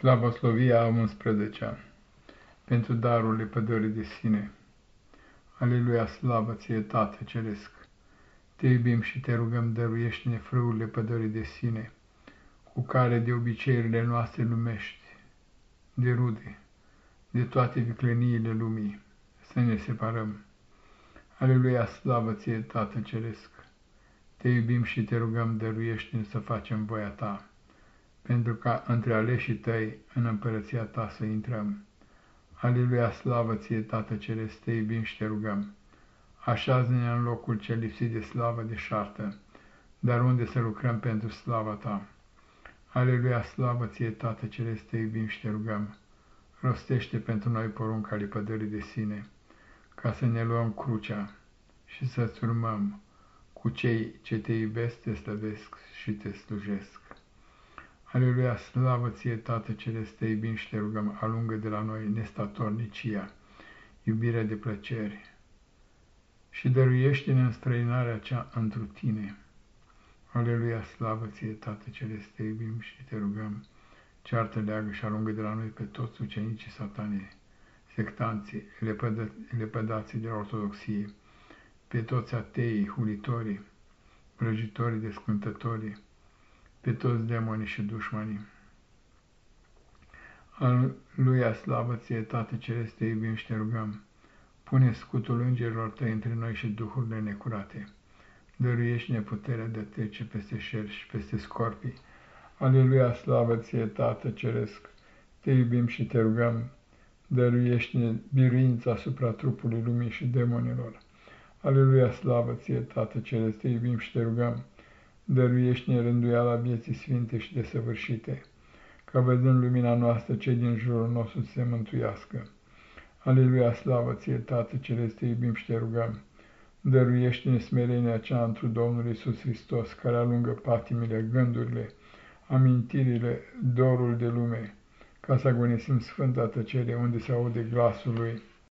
Slavoslovia a 11 pentru darurile pădării de sine. Aleluia, slavă ție, Tată Ceresc! Te iubim și te rugăm, dăruiește-ne frâurile pădării de sine, cu care de obiceiurile noastre lumești, de rude, de toate vicleniile lumii, să ne separăm. Aleluia, slavă ție, Tată Ceresc! Te iubim și te rugăm, dăruiește-ne să facem voia ta pentru ca între aleșii tăi în împărăția ta să intrăm. Aleluia, slavă ție, Tată Ceresc, te iubim și te rugăm. Așează-ne în locul cel lipsit de slavă de șartă, dar unde să lucrăm pentru slava ta. Aleluia, slavă ție, Tată Ceresc, te iubim și te rugăm. Rostește pentru noi porunca lipădării de sine, ca să ne luăm crucea și să-ți urmăm cu cei ce te iubesc, te slăvesc și te slujesc. Aleluia, slavă ție, Tată Celeste, te iubim și te rugăm, alungă de la noi nestatornicia, iubirea de plăceri și dăruiește-ne în străinarea cea întru tine. Aleluia, slavă ție, Tată Celeste, te iubim și te rugăm, ceartă leagă și alungă de la noi pe toți ucenicii satane, sectanții, lepădă, lepădații de la ortodoxie, pe toți ateii, hulitorii, vrăjitorii, descântătorii, pe toți demonii și dușmanii. Al lui slavă ție, Tată Ceresc, te iubim și te rugăm. Pune scutul îngerilor tăi între noi și duhurile necurate. Dăruiește-ne puterea de a trece peste șer și peste scorpii. Aleluia, slavă ție, Tată Ceresc, te iubim și te rugăm. Dăruiește-ne biruința asupra trupului lumii și demonilor. Aleluia, slavă ție, Tată Ceresc, te iubim și te rugăm dăruiește-ne rânduiala vieții sfinte și desăvârșite, ca văzând lumina noastră cei din jurul nostru să se mântuiască. Aleluia, slavă ție, Tată Celeste, te iubim și te rugăm. Dăruiește-ne smerenia cea întru Domnul Iisus Hristos, care alungă patimile, gândurile, amintirile, dorul de lume, ca să agonisim sfânta tăcere unde se aude glasul Lui